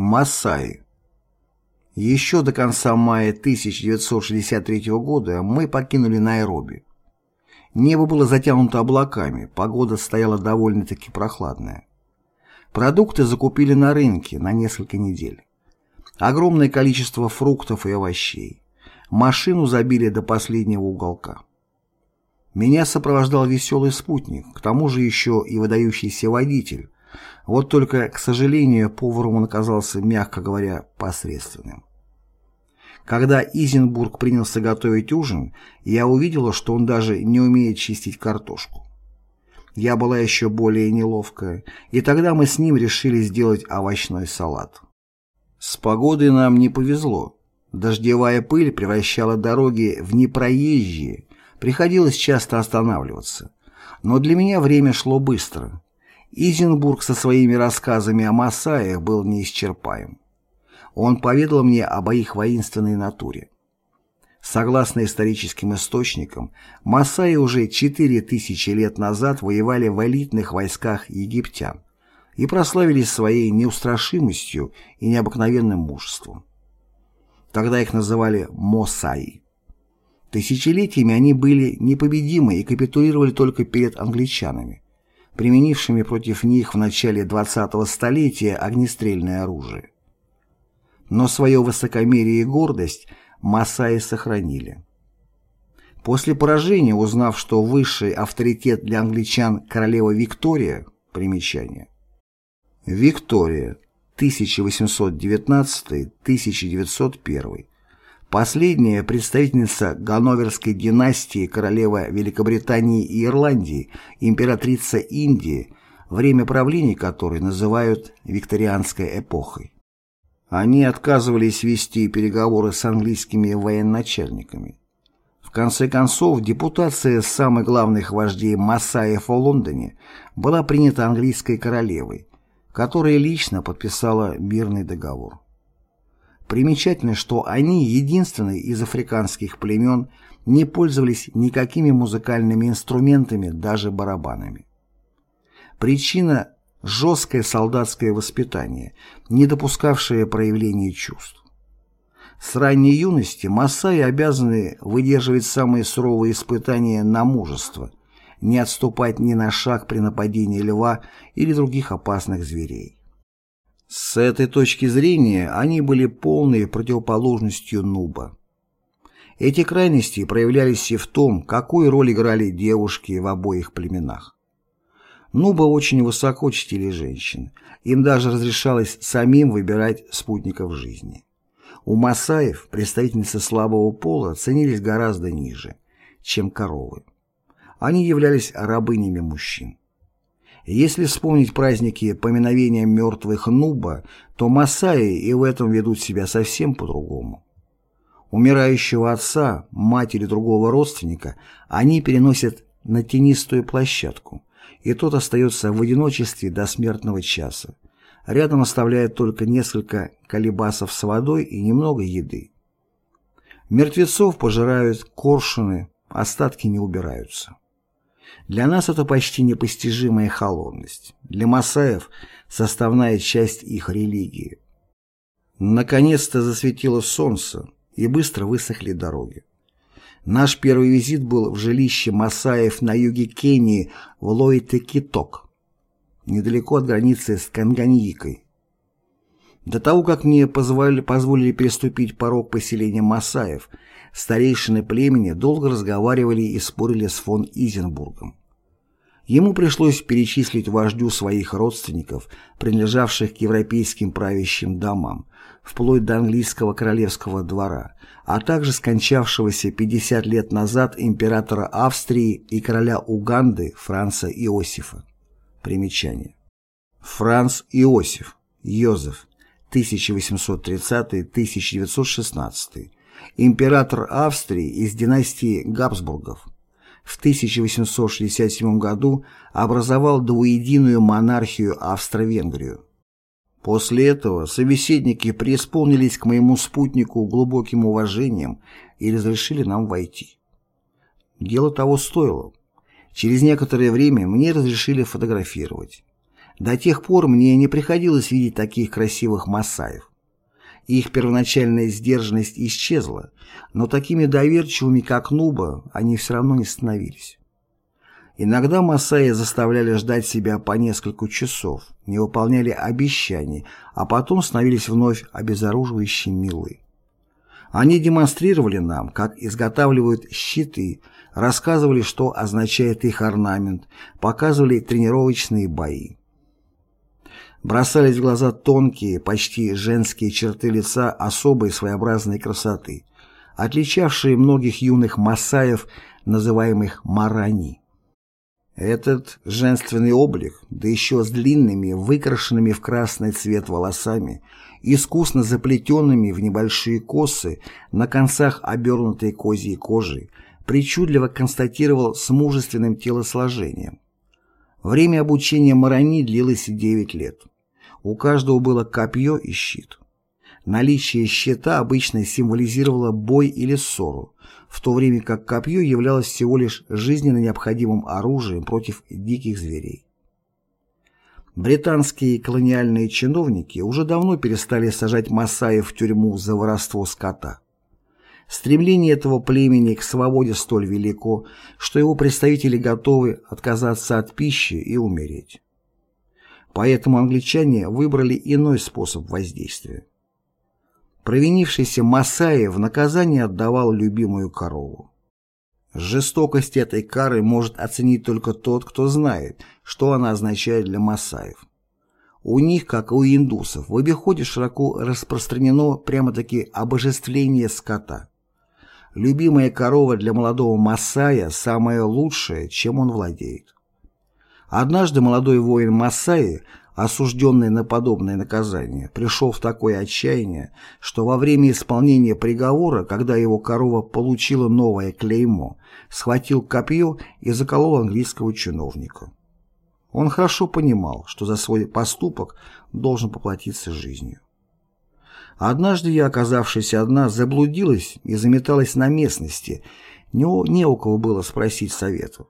Масаи. Еще до конца мая 1963 года мы покинули Найроби. Небо было затянуто облаками, погода стояла довольно-таки прохладная. Продукты закупили на рынке на несколько недель. Огромное количество фруктов и овощей. Машину забили до последнего уголка. Меня сопровождал веселый спутник, к тому же еще и выдающийся водитель. Вот только, к сожалению, поваром он оказался, мягко говоря, посредственным. Когда Изенбург принялся готовить ужин, я увидела, что он даже не умеет чистить картошку. Я была еще более неловкая, и тогда мы с ним решили сделать овощной салат. С погодой нам не повезло. Дождевая пыль превращала дороги в непроезжие, приходилось часто останавливаться. Но для меня время шло быстро. Изенбург со своими рассказами о Масаях был неисчерпаем. Он поведал мне об их воинственной натуре. Согласно историческим источникам, Масаи уже 4000 лет назад воевали в элитных войсках египтян и прославились своей неустрашимостью и необыкновенным мужеством. Тогда их называли Мосаи. Тысячелетиями они были непобедимы и капитулировали только перед англичанами, применившими против них в начале 20-го столетия огнестрельное оружие но свое высокомерие и гордость Масаи сохранили. После поражения, узнав, что высший авторитет для англичан королева Виктория, примечание. Виктория, 1819-1901, последняя представительница Ганноверской династии королева Великобритании и Ирландии, императрица Индии, время правления которой называют викторианской эпохой. Они отказывались вести переговоры с английскими военачальниками. В конце концов, депутация самых главных вождей Масаев в Лондоне была принята английской королевой, которая лично подписала мирный договор. Примечательно, что они, единственные из африканских племен, не пользовались никакими музыкальными инструментами, даже барабанами. Причина жесткое солдатское воспитание, не допускавшее проявления чувств. С ранней юности Масаи обязаны выдерживать самые суровые испытания на мужество, не отступать ни на шаг при нападении льва или других опасных зверей. С этой точки зрения они были полной противоположностью Нуба. Эти крайности проявлялись и в том, какую роль играли девушки в обоих племенах. Нубы очень высоко чтили женщин. Им даже разрешалось самим выбирать спутников жизни. У масаев представительницы слабого пола ценились гораздо ниже, чем коровы. Они являлись рабынями мужчин. Если вспомнить праздники поминовения мертвых Нуба, то масаи и в этом ведут себя совсем по-другому. Умирающего отца, мать или другого родственника они переносят на тенистую площадку, и тот остается в одиночестве до смертного часа. Рядом оставляет только несколько колебасов с водой и немного еды. Мертвецов пожирают коршуны, остатки не убираются. Для нас это почти непостижимая холодность. Для масаев – составная часть их религии. Наконец-то засветило солнце, и быстро высохли дороги. Наш первый визит был в жилище Масаев на юге Кении в Лойтекиток, недалеко от границы с Канганьикой. До того, как мне позволили, позволили переступить порог поселения Масаев, старейшины племени долго разговаривали и спорили с фон Изенбургом. Ему пришлось перечислить вождю своих родственников, принадлежавших к европейским правящим домам, вплоть до английского королевского двора, а также скончавшегося 50 лет назад императора Австрии и короля Уганды Франца Иосифа. Примечание. Франц Иосиф, Йозеф, 1830-1916, император Австрии из династии Габсбургов. В 1867 году образовал двуединую монархию Австро-Венгрию. После этого собеседники преисполнились к моему спутнику глубоким уважением и разрешили нам войти. Дело того стоило. Через некоторое время мне разрешили фотографировать. До тех пор мне не приходилось видеть таких красивых масаев. Их первоначальная сдержанность исчезла, но такими доверчивыми, как Нуба, они все равно не становились. Иногда Масаи заставляли ждать себя по несколько часов, не выполняли обещаний, а потом становились вновь обезоруживающе милы. Они демонстрировали нам, как изготавливают щиты, рассказывали, что означает их орнамент, показывали тренировочные бои. Бросались в глаза тонкие, почти женские черты лица особой своеобразной красоты, отличавшие многих юных масаев, называемых марани. Этот женственный облик, да еще с длинными, выкрашенными в красный цвет волосами, искусно заплетенными в небольшие косы, на концах обернутой козьей кожей, причудливо констатировал с мужественным телосложением. Время обучения Марани длилось 9 лет. У каждого было копье и щит. Наличие щита обычно символизировало бой или ссору, в то время как копье являлось всего лишь жизненно необходимым оружием против диких зверей. Британские колониальные чиновники уже давно перестали сажать масаев в тюрьму за воровство скота. Стремление этого племени к свободе столь велико, что его представители готовы отказаться от пищи и умереть. Поэтому англичане выбрали иной способ воздействия. Провинившийся Масаи в наказание отдавал любимую корову. Жестокость этой кары может оценить только тот, кто знает, что она означает для масаев. У них, как и у индусов, в обиходе широко распространено прямо-таки обожествление скота. Любимая корова для молодого масая – самое лучшее, чем он владеет. Однажды молодой воин Масаи осужденный на подобное наказание, пришел в такое отчаяние, что во время исполнения приговора, когда его корова получила новое клеймо, схватил копье и заколол английского чиновника. Он хорошо понимал, что за свой поступок должен поплатиться жизнью. Однажды я, оказавшись одна, заблудилась и заметалась на местности, не, не у кого было спросить советов.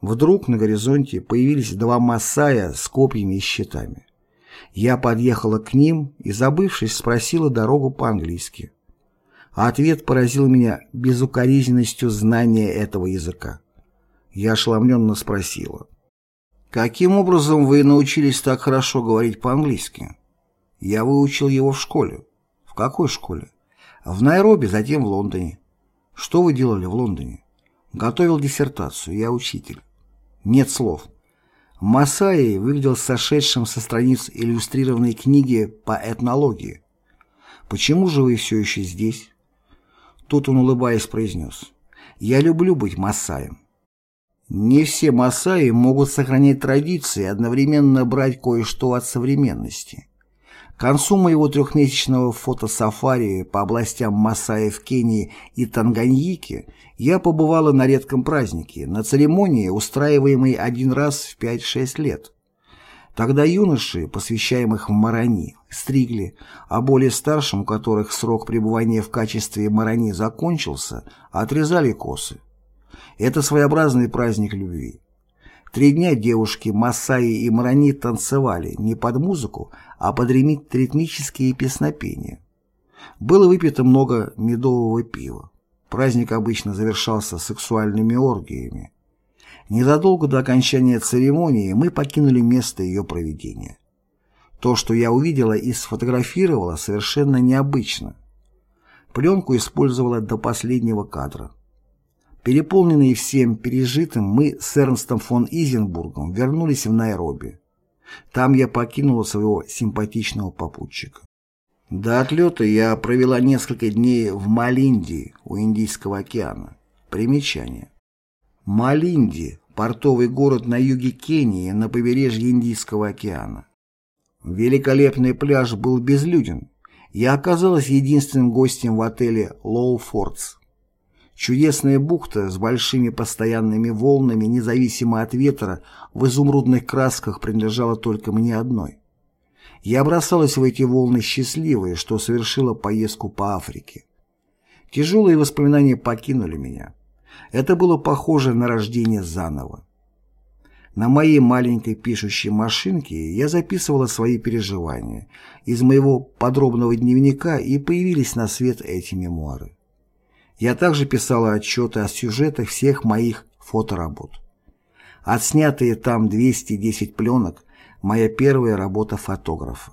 Вдруг на горизонте появились два масая с копьями и щитами. Я подъехала к ним и, забывшись, спросила дорогу по-английски. Ответ поразил меня безукоризненностью знания этого языка. Я ошеломленно спросила. «Каким образом вы научились так хорошо говорить по-английски?» «Я выучил его в школе». «В какой школе?» «В Найроби, затем в Лондоне». «Что вы делали в Лондоне?» «Готовил диссертацию, я учитель». Нет слов. Масаи выглядел сошедшим со страниц иллюстрированной книги по этнологии. «Почему же вы все еще здесь?» Тут он, улыбаясь, произнес. «Я люблю быть масаем». Не все масаи могут сохранять традиции и одновременно брать кое-что от современности. Концу моего трехмесячного фотосафари по областям Масаи в Кении и Танганьике я побывала на редком празднике, на церемонии, устраиваемой один раз в 5-6 лет. Тогда юноши, посвящаемых в Марани, стригли, а более старшим, у которых срок пребывания в качестве Марани закончился, отрезали косы. Это своеобразный праздник любви. Три дня девушки Масаи и Марани танцевали не под музыку, а под ритмические песнопения. Было выпито много медового пива. Праздник обычно завершался сексуальными оргиями. Незадолго до окончания церемонии мы покинули место ее проведения. То, что я увидела и сфотографировала, совершенно необычно. Пленку использовала до последнего кадра. Переполненные всем пережитым, мы с Эрнстом фон Изенбургом вернулись в Найроби. Там я покинула своего симпатичного попутчика. До отлета я провела несколько дней в Малинди у Индийского океана. Примечание. Малинди – портовый город на юге Кении на побережье Индийского океана. Великолепный пляж был безлюден. Я оказалась единственным гостем в отеле «Лоу Фордс». Чудесная бухта с большими постоянными волнами, независимо от ветра, в изумрудных красках принадлежала только мне одной. Я бросалась в эти волны счастливой, что совершила поездку по Африке. Тяжелые воспоминания покинули меня. Это было похоже на рождение заново. На моей маленькой пишущей машинке я записывала свои переживания. Из моего подробного дневника и появились на свет эти мемуары. Я также писала отчеты о сюжетах всех моих фоторабот. Отснятые там 210 пленок – моя первая работа фотографа.